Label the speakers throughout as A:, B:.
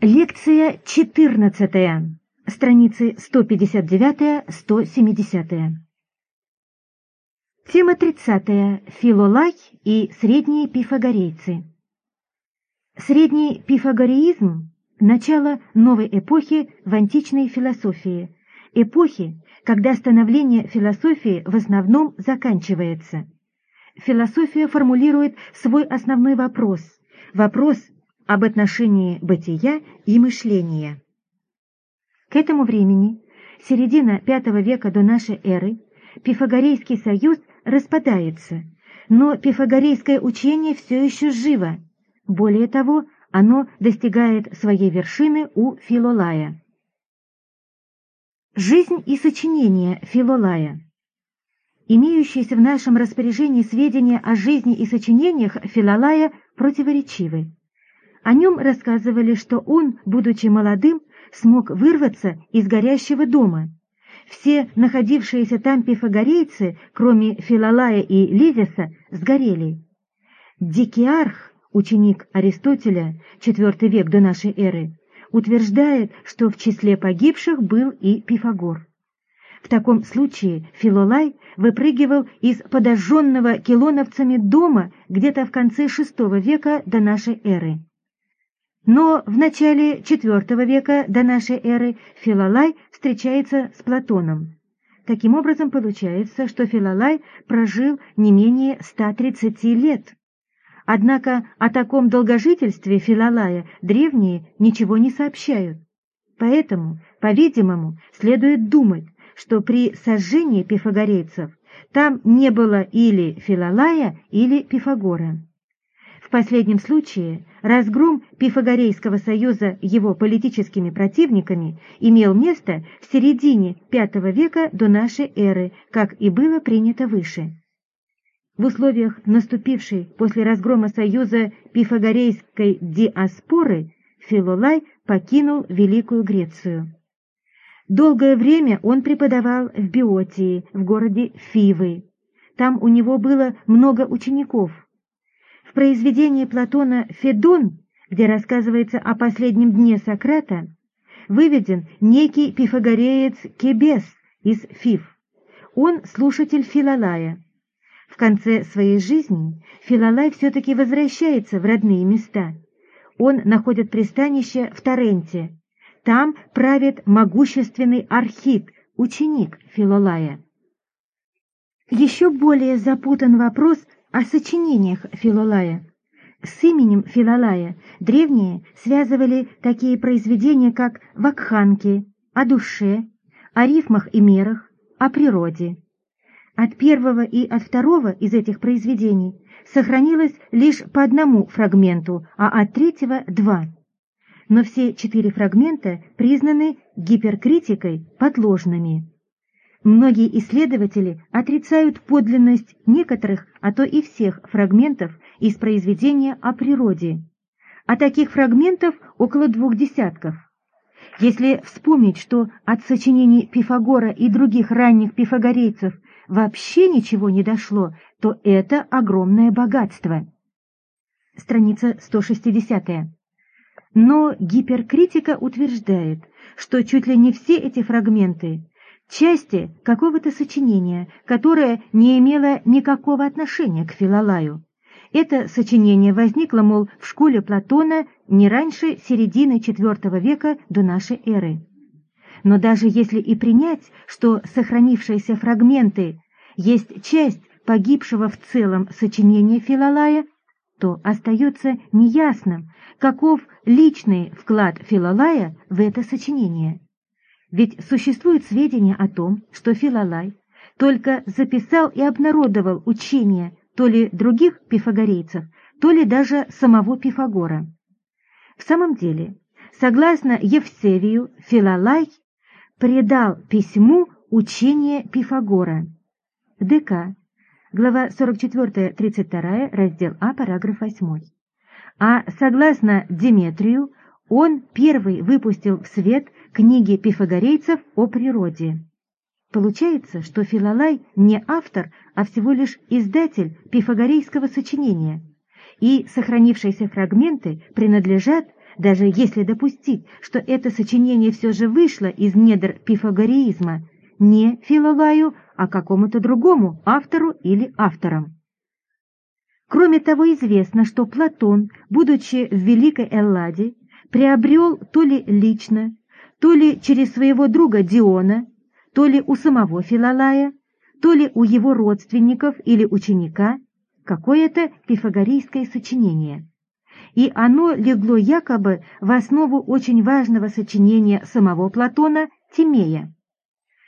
A: Лекция 14. Страницы 159-170. Тема 30. Филолай и средние пифагорейцы. Средний пифагореизм – начало новой эпохи в античной философии, эпохи, когда становление философии в основном заканчивается. Философия формулирует свой основной вопрос – вопрос об отношении бытия и мышления. К этому времени, середина V века до нашей эры, Пифагорейский союз распадается, но пифагорейское учение все еще живо. Более того, оно достигает своей вершины у Филолая. Жизнь и сочинение Филолая Имеющиеся в нашем распоряжении сведения о жизни и сочинениях Филолая противоречивы. О нем рассказывали, что он, будучи молодым, смог вырваться из горящего дома. Все находившиеся там пифагорейцы, кроме Филолая и Лизиса, сгорели. Дикиарх, ученик Аристотеля, IV век до нашей эры, утверждает, что в числе погибших был и Пифагор. В таком случае Филолай выпрыгивал из подожженного килоновцами дома где-то в конце VI века до нашей эры. Но в начале IV века до нашей эры Филолай встречается с Платоном. Таким образом, получается, что Филолай прожил не менее 130 лет. Однако о таком долгожительстве Филолая древние ничего не сообщают. Поэтому, по-видимому, следует думать, что при сожжении пифагорейцев там не было или Филолая, или Пифагора. В последнем случае разгром Пифагорейского союза его политическими противниками имел место в середине V века до нашей эры, как и было принято выше. В условиях наступившей после разгрома союза пифагорейской диаспоры Филолай покинул Великую Грецию. Долгое время он преподавал в Биотии, в городе Фивы. Там у него было много учеников – произведении Платона «Федон», где рассказывается о последнем дне Сократа, выведен некий пифагореец Кебес из Фив. Он слушатель Филолая. В конце своей жизни Филолай все-таки возвращается в родные места. Он находит пристанище в Торренте. Там правит могущественный Архит, ученик Филолая. Еще более запутан вопрос о сочинениях Филолая. С именем Филолая древние связывали такие произведения, как «Вакханки», «О душе», «О рифмах и мерах», «О природе». От первого и от второго из этих произведений сохранилось лишь по одному фрагменту, а от третьего – два. Но все четыре фрагмента признаны гиперкритикой подложными. Многие исследователи отрицают подлинность некоторых, а то и всех фрагментов из произведения о природе. А таких фрагментов около двух десятков. Если вспомнить, что от сочинений Пифагора и других ранних пифагорейцев вообще ничего не дошло, то это огромное богатство. Страница 160. Но гиперкритика утверждает, что чуть ли не все эти фрагменты части какого-то сочинения, которое не имело никакого отношения к Филолаю. Это сочинение возникло, мол, в школе Платона не раньше середины IV века до нашей эры. Но даже если и принять, что сохранившиеся фрагменты есть часть погибшего в целом сочинения Филолая, то остается неясным, каков личный вклад Филолая в это сочинение. Ведь существуют сведения о том, что Филолай только записал и обнародовал учения то ли других пифагорейцев, то ли даже самого Пифагора. В самом деле, согласно Евсевию, Филолай предал письму учение Пифагора. ДК, глава 44-32, раздел А, параграф 8. А согласно Диметрию, он первый выпустил в свет книги пифагорейцев о природе. Получается, что Филолай не автор, а всего лишь издатель пифагорейского сочинения, и сохранившиеся фрагменты принадлежат даже если допустить, что это сочинение все же вышло из недр пифагореизма, не Филолаю, а какому-то другому автору или авторам. Кроме того, известно, что Платон, будучи в Великой Элладе, приобрел то ли лично, то ли через своего друга Диона, то ли у самого Филолая, то ли у его родственников или ученика какое-то пифагорейское сочинение. И оно легло якобы в основу очень важного сочинения самого Платона Тимея.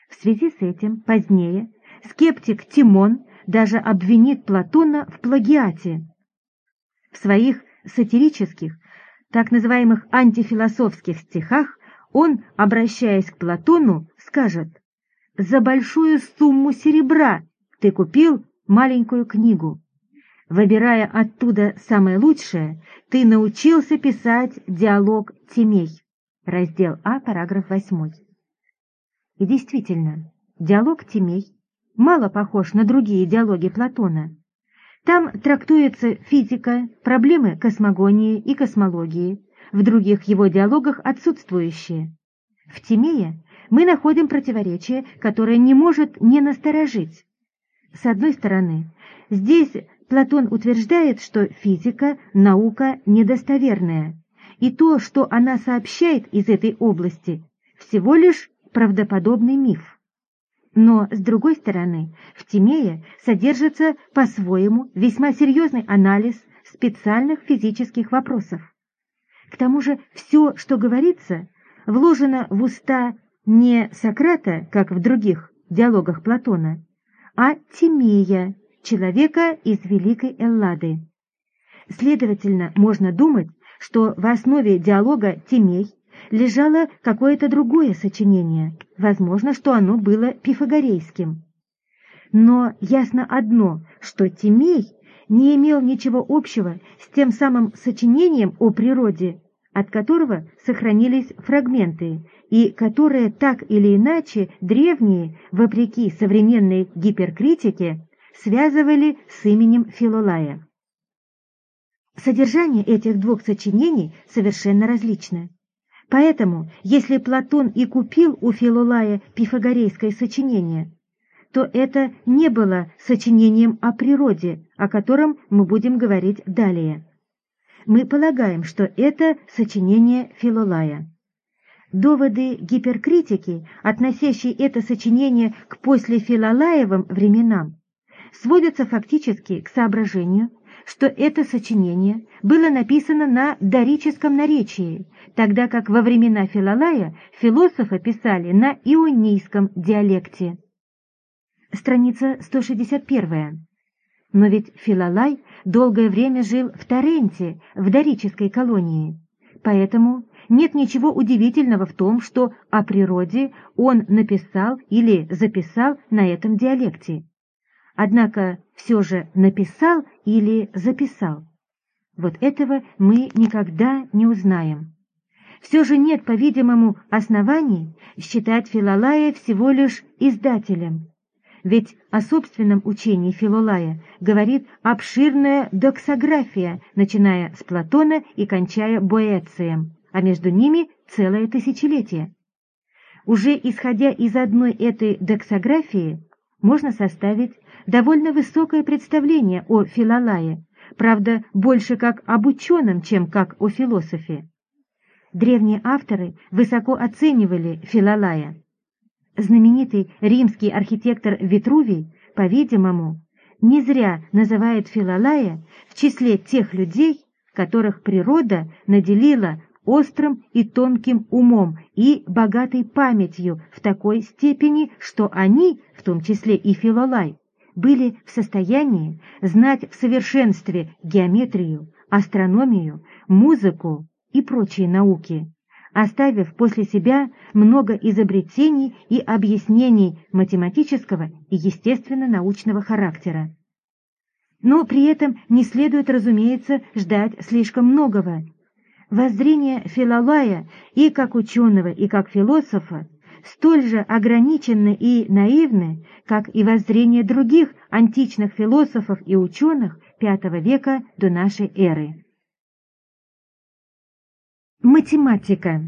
A: В связи с этим позднее скептик Тимон даже обвинит Платона в плагиате. В своих сатирических, так называемых антифилософских стихах он, обращаясь к Платону, скажет «За большую сумму серебра ты купил маленькую книгу. Выбирая оттуда самое лучшее, ты научился писать диалог Тимей». Раздел А, параграф 8. И действительно, диалог Тимей мало похож на другие диалоги Платона. Там трактуется физика, проблемы космогонии и космологии, в других его диалогах отсутствующие. В Тимее мы находим противоречие, которое не может не насторожить. С одной стороны, здесь Платон утверждает, что физика – наука недостоверная, и то, что она сообщает из этой области, всего лишь правдоподобный миф. Но, с другой стороны, в Тимее содержится по-своему весьма серьезный анализ специальных физических вопросов. К тому же все, что говорится, вложено в уста не Сократа, как в других диалогах Платона, а Тимея, человека из Великой Эллады. Следовательно, можно думать, что в основе диалога Тимей лежало какое-то другое сочинение, возможно, что оно было пифагорейским. Но ясно одно, что Тимей не имел ничего общего с тем самым сочинением о природе, от которого сохранились фрагменты, и которые так или иначе древние, вопреки современной гиперкритике, связывали с именем Филолая. Содержание этих двух сочинений совершенно различно. Поэтому, если Платон и купил у Филолая пифагорейское сочинение, то это не было сочинением о природе, о котором мы будем говорить далее. Мы полагаем, что это сочинение Филолая. Доводы гиперкритики, относящие это сочинение к послефилолаевым временам, сводятся фактически к соображению, что это сочинение было написано на дорическом наречии, тогда как во времена Филолая философы писали на ионийском диалекте. Страница 161. Но ведь Филолай долгое время жил в Торренте, в дорической колонии, поэтому нет ничего удивительного в том, что о природе он написал или записал на этом диалекте однако все же написал или записал. Вот этого мы никогда не узнаем. Все же нет, по-видимому, оснований считать Филолая всего лишь издателем. Ведь о собственном учении Филолая говорит обширная доксография, начиная с Платона и кончая Боэцием, а между ними целое тысячелетие. Уже исходя из одной этой доксографии, можно составить довольно высокое представление о Филолае, правда, больше как об ученом, чем как о философе. Древние авторы высоко оценивали Филолая. Знаменитый римский архитектор Витрувий, по-видимому, не зря называет Филолая в числе тех людей, которых природа наделила острым и тонким умом и богатой памятью в такой степени, что они, в том числе и Филолай, были в состоянии знать в совершенстве геометрию, астрономию, музыку и прочие науки, оставив после себя много изобретений и объяснений математического и естественно-научного характера. Но при этом не следует, разумеется, ждать слишком многого. Воззрение Филолая и как ученого, и как философа столь же ограничены и наивны, как и воззрение других античных философов и ученых V века до нашей эры. Математика.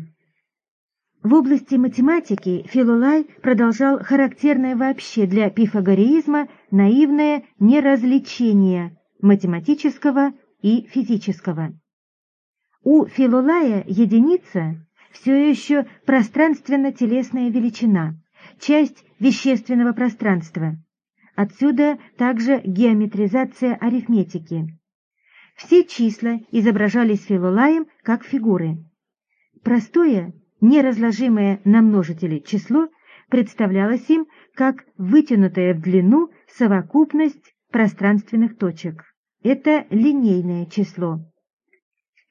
A: В области математики Филулай продолжал характерное вообще для пифагореизма наивное неразличение математического и физического. У Филулая единица все еще пространственно-телесная величина, часть вещественного пространства. Отсюда также геометризация арифметики. Все числа изображались Филулаем как фигуры. Простое, неразложимое на множители число представлялось им как вытянутая в длину совокупность пространственных точек. Это линейное число.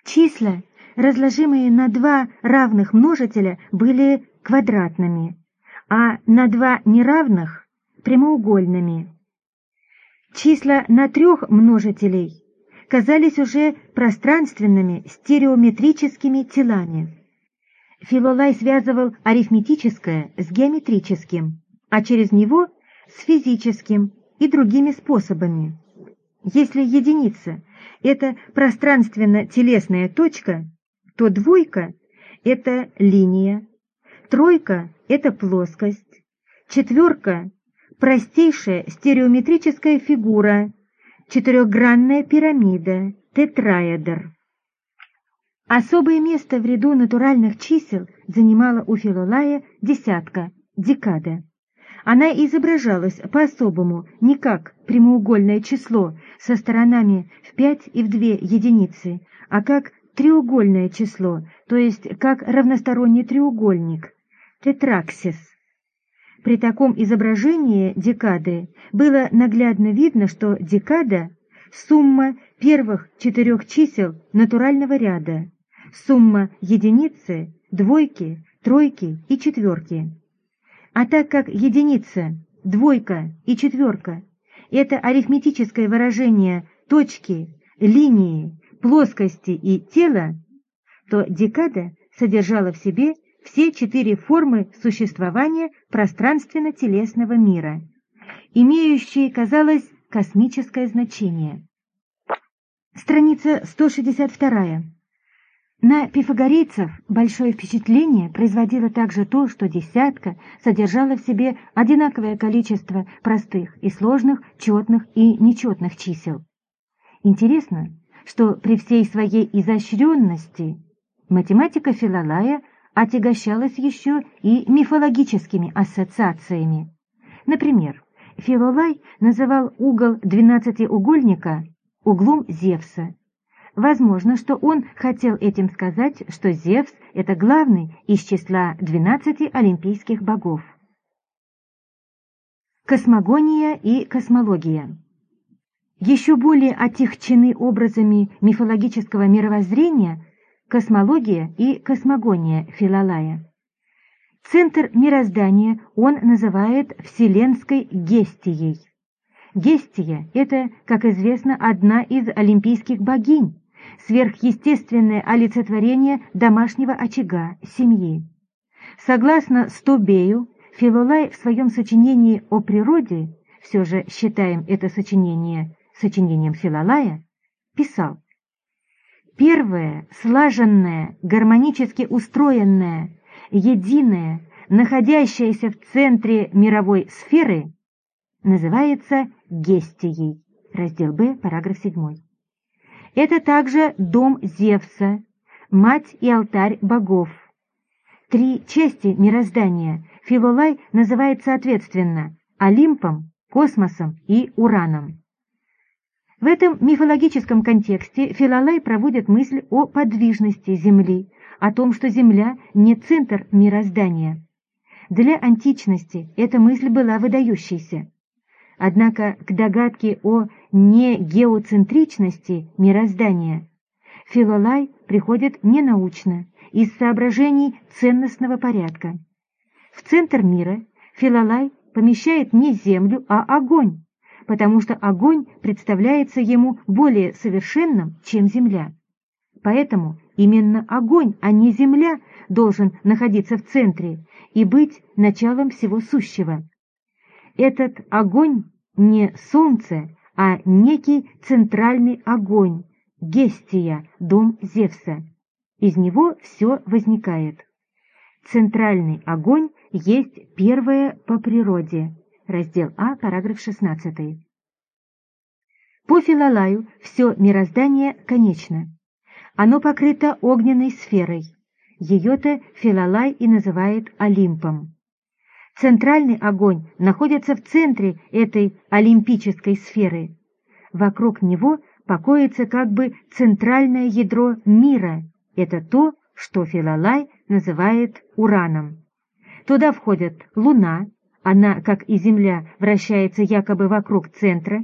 A: Числа, разложимые на два равных множителя, были квадратными, а на два неравных – прямоугольными. Числа на трех множителей казались уже пространственными стереометрическими телами. Филолай связывал арифметическое с геометрическим, а через него с физическим и другими способами. Если единица – это пространственно-телесная точка, то двойка – это линия, тройка – это плоскость, четверка – простейшая стереометрическая фигура, четырехгранная пирамида, тетраэдр. Особое место в ряду натуральных чисел занимала у Филолая десятка, декада. Она изображалась по-особому, не как прямоугольное число со сторонами в пять и в две единицы, а как треугольное число, то есть как равносторонний треугольник, тетраксис. При таком изображении декады было наглядно видно, что декада – сумма первых четырех чисел натурального ряда, сумма единицы, двойки, тройки и четверки. А так как единица, двойка и четверка – это арифметическое выражение точки, линии, плоскости и тела, то декада содержала в себе все четыре формы существования пространственно-телесного мира, имеющие, казалось, космическое значение. Страница 162. На пифагорейцев большое впечатление производило также то, что десятка содержала в себе одинаковое количество простых и сложных, четных и нечетных чисел. Интересно, что при всей своей изощренности математика Филолая отягощалась еще и мифологическими ассоциациями. Например, Филолай называл угол двенадцатиугольника углом Зевса, Возможно, что он хотел этим сказать, что Зевс – это главный из числа двенадцати олимпийских богов. Космогония и космология Еще более отягчены образами мифологического мировоззрения космология и космогония Филалая. Центр мироздания он называет Вселенской Гестией. Гестия – это, как известно, одна из олимпийских богинь, сверхъестественное олицетворение домашнего очага, семьи. Согласно Стобею, Филолай в своем сочинении о природе, все же считаем это сочинение сочинением Филолая, писал Первое, слаженное, гармонически устроенное, единое, находящееся в центре мировой сферы, называется гестией. Раздел Б, параграф 7. Это также дом Зевса, мать и алтарь богов. Три части мироздания Филолай называет соответственно Олимпом, космосом и Ураном. В этом мифологическом контексте Филолай проводит мысль о подвижности Земли, о том, что Земля не центр мироздания. Для античности эта мысль была выдающейся. Однако к догадке о негеоцентричности мироздания Филолай приходит ненаучно, из соображений ценностного порядка. В центр мира Филолай помещает не землю, а огонь, потому что огонь представляется ему более совершенным, чем земля. Поэтому именно огонь, а не земля, должен находиться в центре и быть началом всего сущего. Этот огонь не солнце, а некий центральный огонь, Гестия, дом Зевса. Из него все возникает. Центральный огонь есть первое по природе. Раздел А, параграф 16. По Филалаю все мироздание конечно. Оно покрыто огненной сферой. Ее-то Филалай и называет Олимпом. Центральный огонь находится в центре этой олимпической сферы. Вокруг него покоится как бы центральное ядро мира. Это то, что Филалай называет Ураном. Туда входят Луна, она, как и Земля, вращается якобы вокруг центра,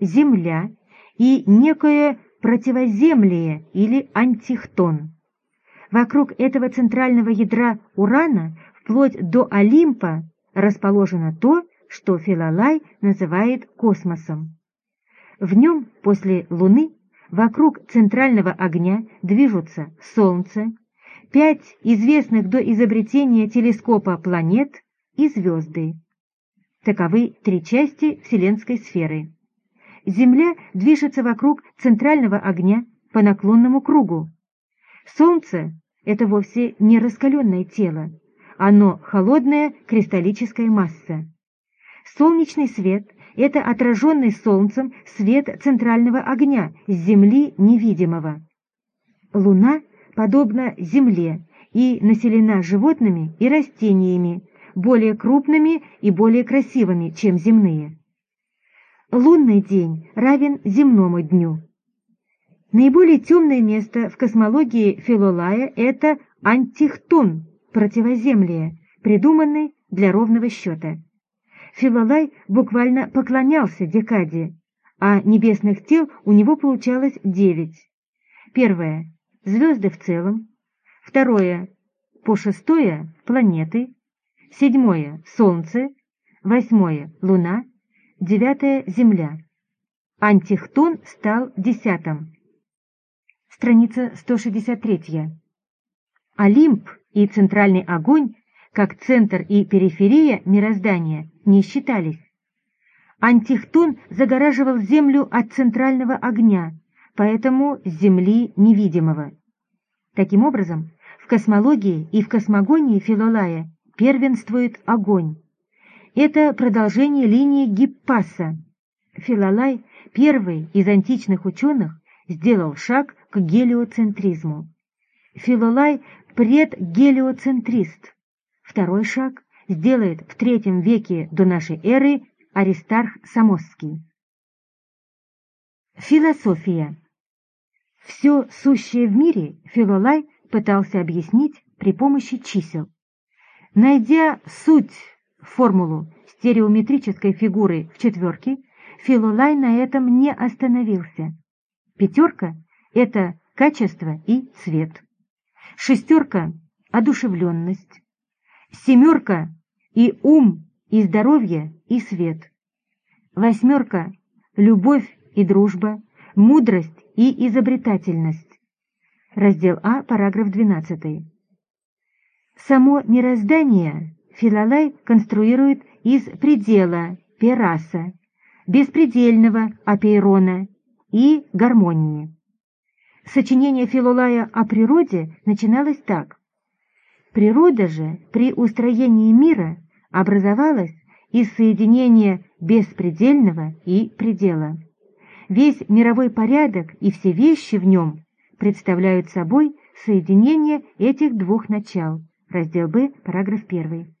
A: Земля и некое противоземлие или антихтон. Вокруг этого центрального ядра Урана вплоть до Олимпа расположено то, что Филалай называет космосом. В нем после Луны вокруг центрального огня движутся Солнце, пять известных до изобретения телескопа планет и звезды. Таковы три части Вселенской сферы. Земля движется вокруг центрального огня по наклонному кругу. Солнце — это вовсе не раскаленное тело, оно холодная кристаллическая масса. Солнечный свет — это отраженный солнцем свет центрального огня с Земли невидимого. Луна подобна Земле и населена животными и растениями, более крупными и более красивыми, чем земные. Лунный день равен земному дню. Наиболее темное место в космологии Филолая – это антихтон, противоземлие, придуманный для ровного счета. Филолай буквально поклонялся декаде, а небесных тел у него получалось девять. Первое — звезды в целом. Второе — по шестое — планеты. Седьмое — Солнце. Восьмое — Луна. Девятое — Земля. Антихтон стал десятым. Страница 163. Олимп и центральный огонь, как центр и периферия мироздания, не считались. Антихтон загораживал Землю от центрального огня, поэтому Земли невидимого. Таким образом, в космологии и в космогонии Филолая первенствует огонь. Это продолжение линии Гиппаса. Филолай, первый из античных ученых, сделал шаг к гелиоцентризму. Филолай предгелиоцентрист. Второй шаг сделает в третьем веке до нашей эры Аристарх Самосский. Философия. Все сущее в мире Филолай пытался объяснить при помощи чисел. Найдя суть, формулу стереометрической фигуры в четверке, Филолай на этом не остановился. Пятерка — это качество и цвет шестерка — одушевленность, семерка — и ум, и здоровье, и свет, восьмерка — любовь и дружба, мудрость и изобретательность. Раздел А, параграф 12. Само мироздание Филалай конструирует из предела Пераса, беспредельного Апейрона и гармонии. Сочинение Филолая о природе начиналось так. Природа же при устроении мира образовалась из соединения беспредельного и предела. Весь мировой порядок и все вещи в нем представляют собой соединение этих двух начал. Раздел Б, параграф 1.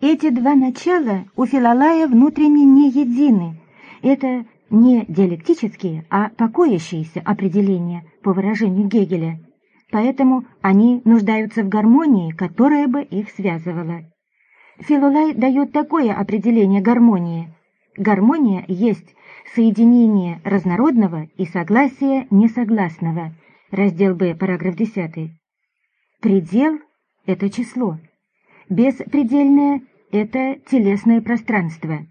A: Эти два начала у Филолая внутренне не едины. Это не диалектические, а покоящиеся определения, по выражению Гегеля, поэтому они нуждаются в гармонии, которая бы их связывала. Филолай дает такое определение гармонии. Гармония есть соединение разнородного и согласие несогласного. Раздел Б, параграф 10. Предел — это число. Беспредельное — это телесное пространство.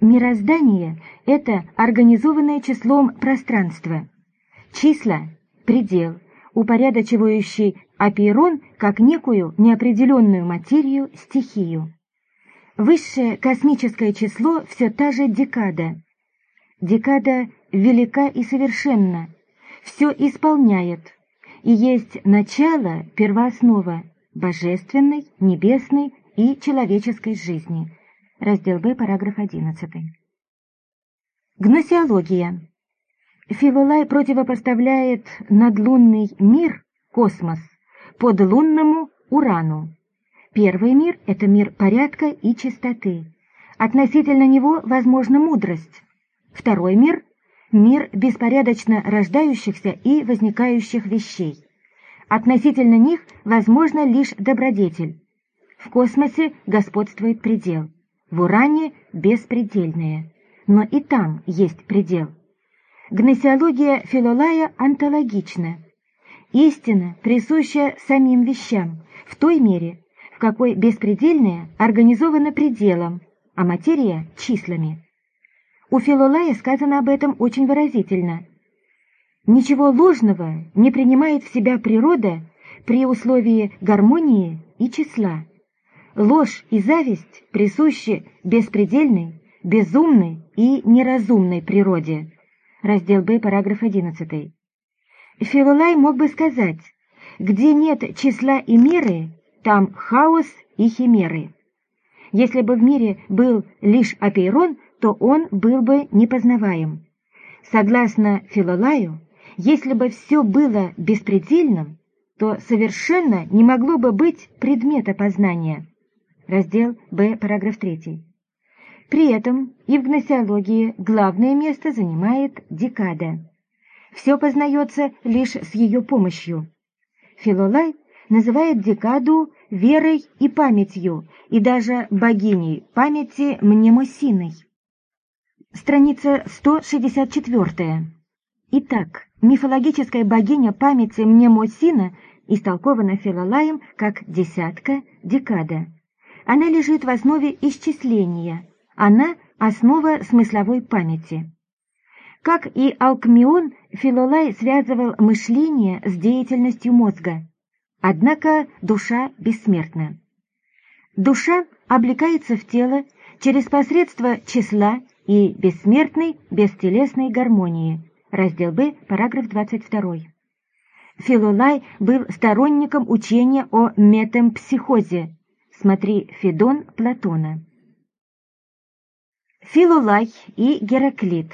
A: Мироздание — это организованное числом пространство. Числа — предел, упорядочивающий апейрон как некую неопределенную материю, стихию. Высшее космическое число все та же декада. Декада велика и совершенна, все исполняет, и есть начало, первооснова божественной, небесной и человеческой жизни. Раздел Б, параграф 11. Гносеология. Филолай противопоставляет надлунный мир, космос, подлунному Урану. Первый мир – это мир порядка и чистоты. Относительно него возможна мудрость. Второй мир – мир беспорядочно рождающихся и возникающих вещей. Относительно них возможно лишь добродетель. В космосе господствует предел, в Уране – беспредельное но и там есть предел. Гносеология Филолая антологична. Истина присуща самим вещам в той мере, в какой беспредельное организовано пределом, а материя – числами. У Филолая сказано об этом очень выразительно. Ничего ложного не принимает в себя природа при условии гармонии и числа. Ложь и зависть присущи беспредельной, безумной и неразумной природе. Раздел Б, параграф 11. Филолай мог бы сказать, где нет числа и меры, там хаос и химеры. Если бы в мире был лишь апейрон, то он был бы непознаваем. Согласно Филолаю, если бы все было беспредельным, то совершенно не могло бы быть предмета познания. Раздел Б, параграф 3. При этом и в гносеологии главное место занимает декада. Все познается лишь с ее помощью. Филолай называет декаду верой и памятью, и даже богиней памяти Мнемосиной. Страница 164. Итак, мифологическая богиня памяти Мнемосина истолкована Филолаем как десятка, декада. Она лежит в основе исчисления – она – основа смысловой памяти. Как и Алкмион, Филолай связывал мышление с деятельностью мозга. Однако душа бессмертна. Душа облекается в тело через посредство числа и бессмертной бестелесной гармонии. Раздел Б, параграф 22. Филолай был сторонником учения о метемпсихозе. Смотри Федон Платона. Филолай и Гераклит.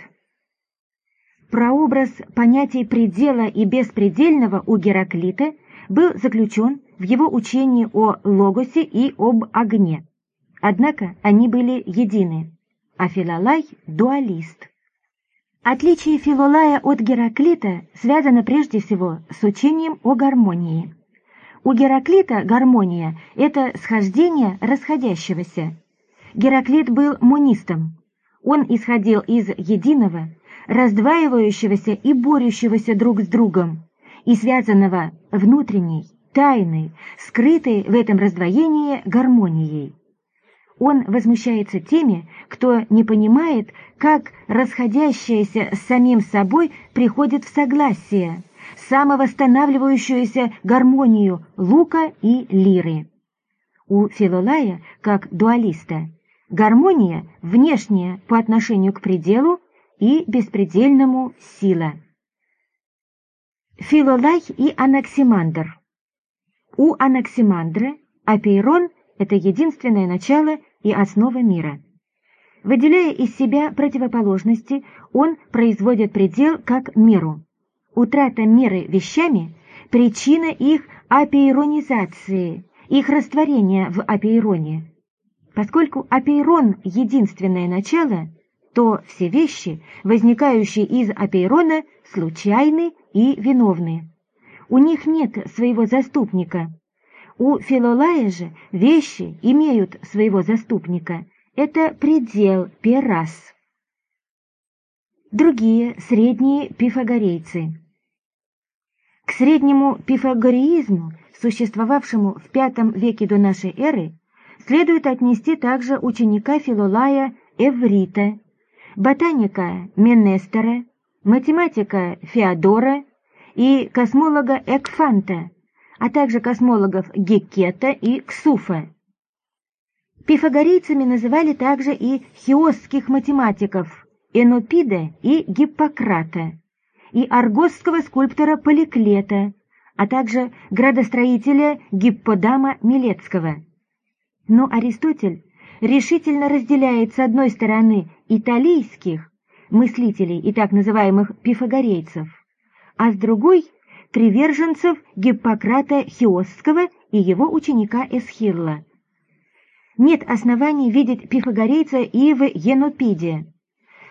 A: Прообраз понятий предела и беспредельного у Гераклита был заключен в его учении о логосе и об огне. Однако они были едины, а Филолай – дуалист. Отличие Филолая от Гераклита связано прежде всего с учением о гармонии. У Гераклита гармония – это схождение расходящегося. Гераклит был монистом, он исходил из единого, раздваивающегося и борющегося друг с другом, и связанного внутренней, тайной, скрытой в этом раздвоении гармонией. Он возмущается теми, кто не понимает, как расходящееся с самим собой приходит в согласие, самовосстанавливающуюся гармонию лука и лиры. У Филолая, как дуалиста, Гармония внешняя по отношению к пределу и беспредельному сила. Филолай и Анаксимандр. У Анаксимандра Апейрон – это единственное начало и основа мира. Выделяя из себя противоположности, он производит предел как меру. Утрата меры вещами – причина их апейронизации, их растворения в апейроне. Поскольку апейрон – единственное начало, то все вещи, возникающие из апейрона, случайны и виновны. У них нет своего заступника. У Филолая же вещи имеют своего заступника. Это предел перас. Другие средние пифагорейцы. К среднему пифагореизму, существовавшему в V веке до нашей эры, следует отнести также ученика Филолая Эврита, ботаника Менестера, математика Феодора и космолога Экфанта, а также космологов Геккета и Ксуфа. Пифагорейцами называли также и хиосских математиков Энопида и Гиппократа, и аргосского скульптора Поликлета, а также градостроителя Гипподама Милецкого. Но Аристотель решительно разделяет с одной стороны италийских мыслителей и так называемых пифагорейцев, а с другой – приверженцев Гиппократа Хиосского и его ученика Эсхирла. Нет оснований видеть пифагорейца и в.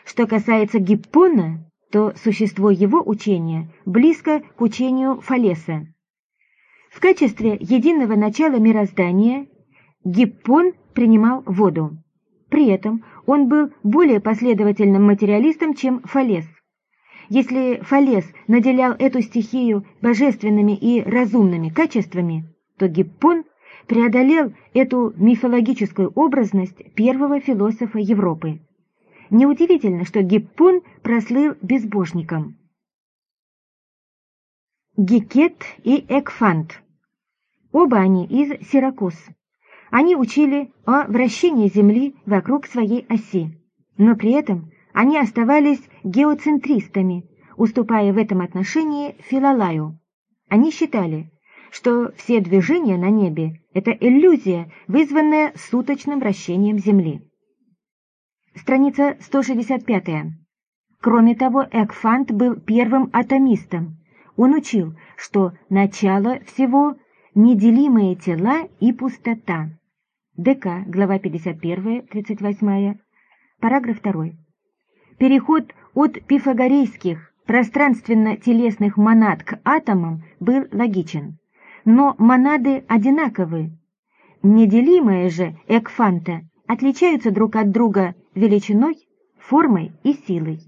A: Что касается Гиппона, то существо его учения близко к учению Фалеса. В качестве единого начала мироздания Гиппон принимал воду. При этом он был более последовательным материалистом, чем Фалес. Если Фалес наделял эту стихию божественными и разумными качествами, то Гиппон преодолел эту мифологическую образность первого философа Европы. Неудивительно, что Гиппон прослыл безбожником. Гекет и Экфант. Оба они из Сиракуз. Они учили о вращении Земли вокруг своей оси, но при этом они оставались геоцентристами, уступая в этом отношении Филалаю. Они считали, что все движения на небе – это иллюзия, вызванная суточным вращением Земли. Страница 165. Кроме того, Экфант был первым атомистом. Он учил, что начало всего – неделимые тела и пустота. ДК, глава 51, 38, параграф 2. Переход от пифагорейских пространственно-телесных монад к атомам был логичен. Но монады одинаковы. Неделимые же экфанта отличаются друг от друга величиной, формой и силой.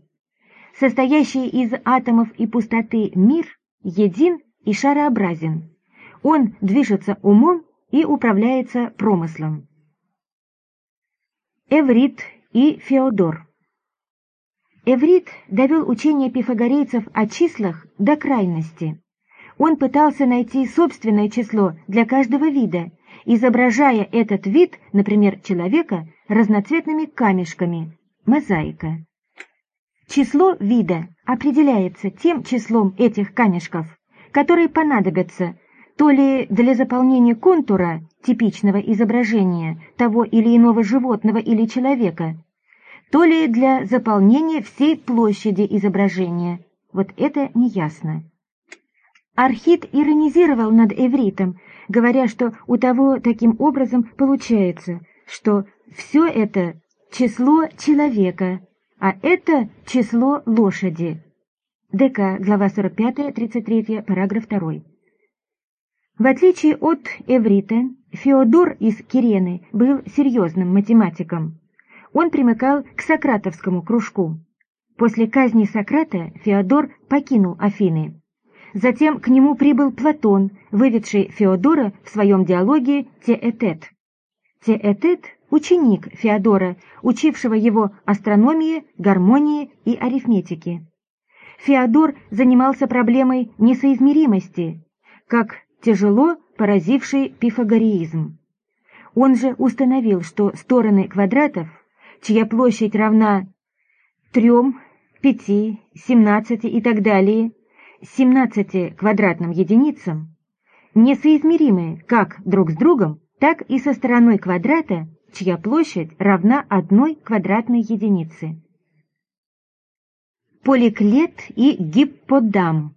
A: Состоящий из атомов и пустоты мир един и шарообразен. Он движется умом и управляется промыслом. Эврит и Феодор Эврит довел учение пифагорейцев о числах до крайности. Он пытался найти собственное число для каждого вида изображая этот вид, например, человека, разноцветными камешками, мозаика. Число вида определяется тем числом этих камешков, которые понадобятся то ли для заполнения контура типичного изображения того или иного животного или человека, то ли для заполнения всей площади изображения. Вот это неясно. Архит иронизировал над Эвритом, говоря, что у того таким образом получается, что все это число человека, а это число лошади. ДК, глава 45, 33, параграф 2. В отличие от Эврита, Феодор из Кирены был серьезным математиком. Он примыкал к сократовскому кружку. После казни Сократа Феодор покинул Афины. Затем к нему прибыл Платон, выведший Феодора в своем диалоге Теэтет. Теэтет – ученик Феодора, учившего его астрономии, гармонии и арифметике. Феодор занимался проблемой несоизмеримости, как тяжело поразивший пифагореизм. Он же установил, что стороны квадратов, чья площадь равна 3, 5, 17 и так далее, 17 квадратным единицам несоизмеримы как друг с другом, так и со стороной квадрата, чья площадь равна одной квадратной единице. Поликлет и Гипподам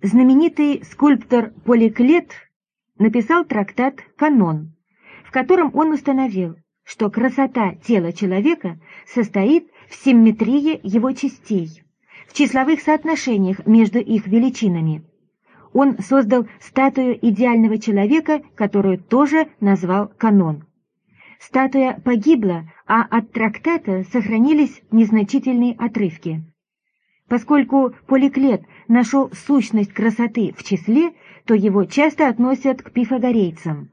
A: Знаменитый скульптор Поликлет написал трактат «Канон», в котором он установил, что красота тела человека состоит в симметрии его частей в числовых соотношениях между их величинами. Он создал статую идеального человека, которую тоже назвал канон. Статуя погибла, а от трактата сохранились незначительные отрывки. Поскольку Поликлет нашел сущность красоты в числе, то его часто относят к пифагорейцам.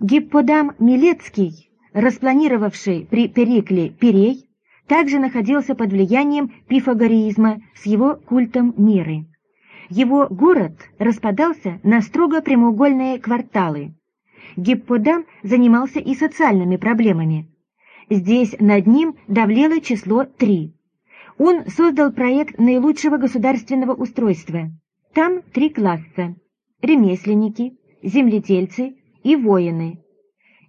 A: Гипподам Милецкий, распланировавший при Перикле Перей, также находился под влиянием пифагореизма с его культом меры. Его город распадался на строго прямоугольные кварталы. Гипподам занимался и социальными проблемами. Здесь над ним давлело число три. Он создал проект наилучшего государственного устройства. Там три класса – ремесленники, земледельцы и воины.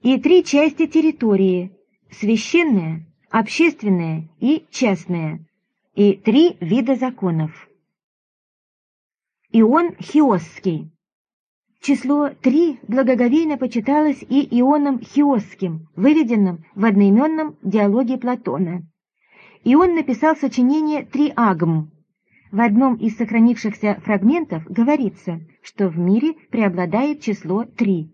A: И три части территории – священная, общественная и частная. И три вида законов. Ион Хиосский. Число три благоговейно почиталось и Ионом Хиосским, выведенным в одноименном диалоге Платона. И он написал сочинение «Триагм». В одном из сохранившихся фрагментов говорится, что в мире преобладает число три.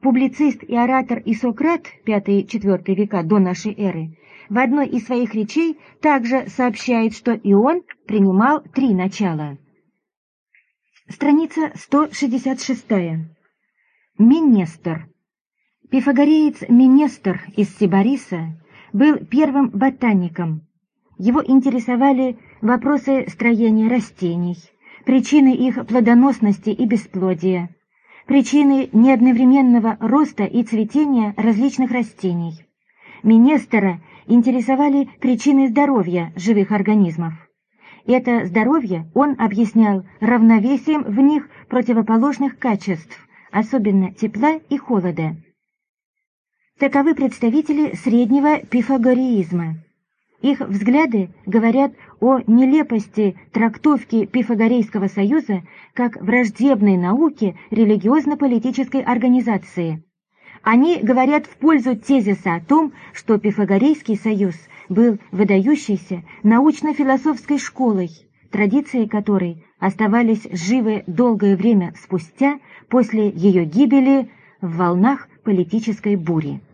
A: Публицист и оратор Исократ, 5-4 века до нашей эры, в одной из своих речей также сообщает, что и он принимал три начала. Страница 166. Минестр. Пифагореец Минестр из Сибариса был первым ботаником. Его интересовали вопросы строения растений, причины их плодоносности и бесплодия, причины неодновременного роста и цветения различных растений. Минестера интересовали причины здоровья живых организмов. Это здоровье он объяснял равновесием в них противоположных качеств, особенно тепла и холода. Таковы представители среднего пифагореизма. Их взгляды говорят о нелепости трактовки Пифагорейского союза как враждебной науке религиозно-политической организации. Они говорят в пользу тезиса о том, что Пифагорейский союз – был выдающейся научно-философской школой, традиции которой оставались живы долгое время спустя после ее гибели в волнах политической бури.